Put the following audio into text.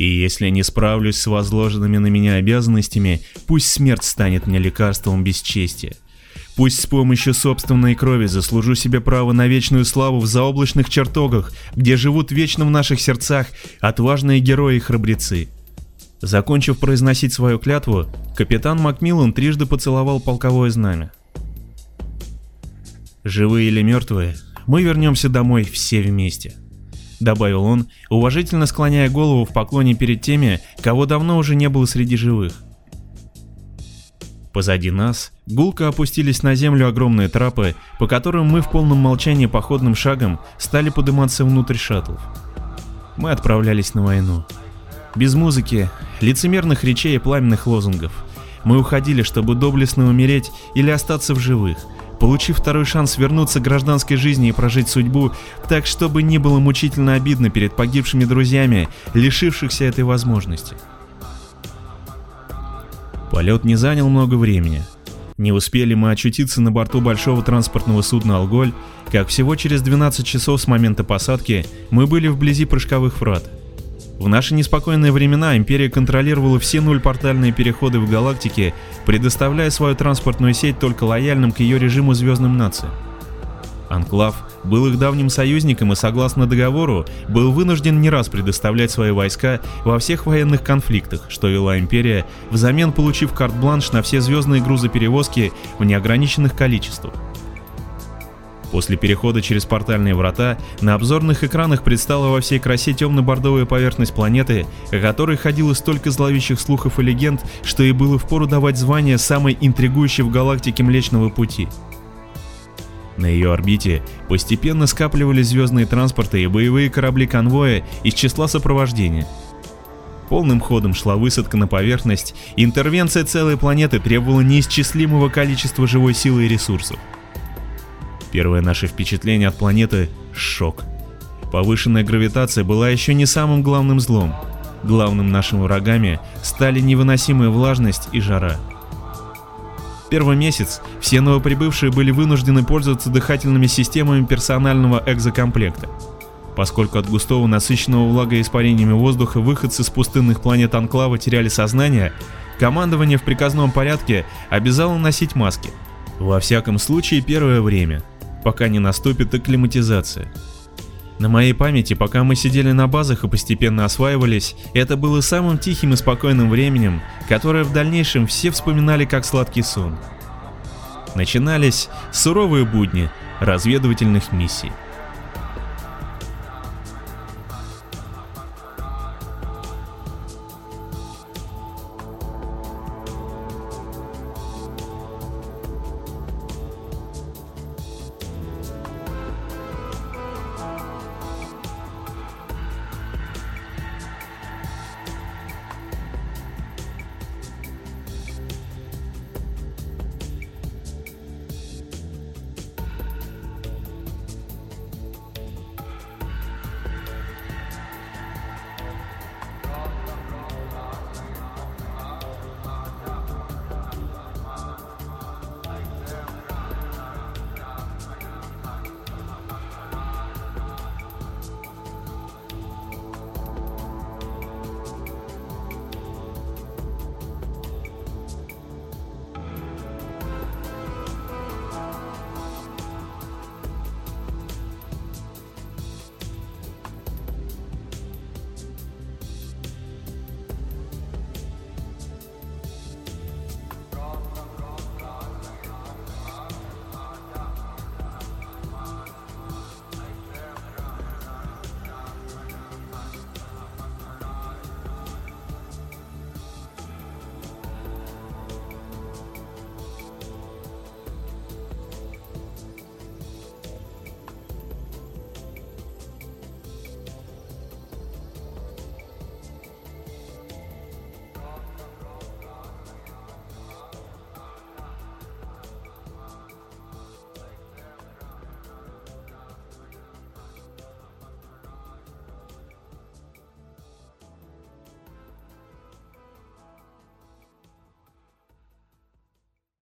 И если не справлюсь с возложенными на меня обязанностями, пусть смерть станет мне лекарством бесчестия. Пусть с помощью собственной крови заслужу себе право на вечную славу в заоблачных чертогах, где живут вечно в наших сердцах отважные герои и храбрецы. Закончив произносить свою клятву, капитан Макмиллан трижды поцеловал полковое знамя. «Живые или мертвые, мы вернемся домой все вместе», — добавил он, уважительно склоняя голову в поклоне перед теми, кого давно уже не было среди живых. Позади нас гулко опустились на землю огромные трапы, по которым мы в полном молчании походным шагом стали подниматься внутрь шаттлов. Мы отправлялись на войну. Без музыки, лицемерных речей и пламенных лозунгов. Мы уходили, чтобы доблестно умереть или остаться в живых, получив второй шанс вернуться к гражданской жизни и прожить судьбу так, чтобы не было мучительно обидно перед погибшими друзьями, лишившихся этой возможности. Полет не занял много времени. Не успели мы очутиться на борту большого транспортного судна «Алголь», как всего через 12 часов с момента посадки мы были вблизи прыжковых врат. В наши неспокойные времена Империя контролировала все нульпортальные переходы в галактике, предоставляя свою транспортную сеть только лояльным к ее режиму звездным нациям. Анклав был их давним союзником и, согласно договору, был вынужден не раз предоставлять свои войска во всех военных конфликтах, что вела империя, взамен получив карт-бланш на все звездные грузоперевозки в неограниченных количествах. После перехода через портальные врата на обзорных экранах предстала во всей красе темно-бордовая поверхность планеты, о которой ходило столько зловещих слухов и легенд, что и было впору давать звание самой интригующей в галактике Млечного Пути – на ее орбите постепенно скапливались звездные транспорты и боевые корабли-конвоя из числа сопровождения. Полным ходом шла высадка на поверхность, интервенция целой планеты требовала неисчислимого количества живой силы и ресурсов. Первое наше впечатление от планеты – шок. Повышенная гравитация была еще не самым главным злом. Главным нашими врагами стали невыносимая влажность и жара – Первый месяц все новоприбывшие были вынуждены пользоваться дыхательными системами персонального экзокомплекта. Поскольку от густого насыщенного влагоиспарениями воздуха выходцы с пустынных планет Анклава теряли сознание, командование в приказном порядке обязало носить маски. Во всяком случае первое время, пока не наступит акклиматизация. На моей памяти, пока мы сидели на базах и постепенно осваивались, это было самым тихим и спокойным временем, которое в дальнейшем все вспоминали как сладкий сон. Начинались суровые будни разведывательных миссий.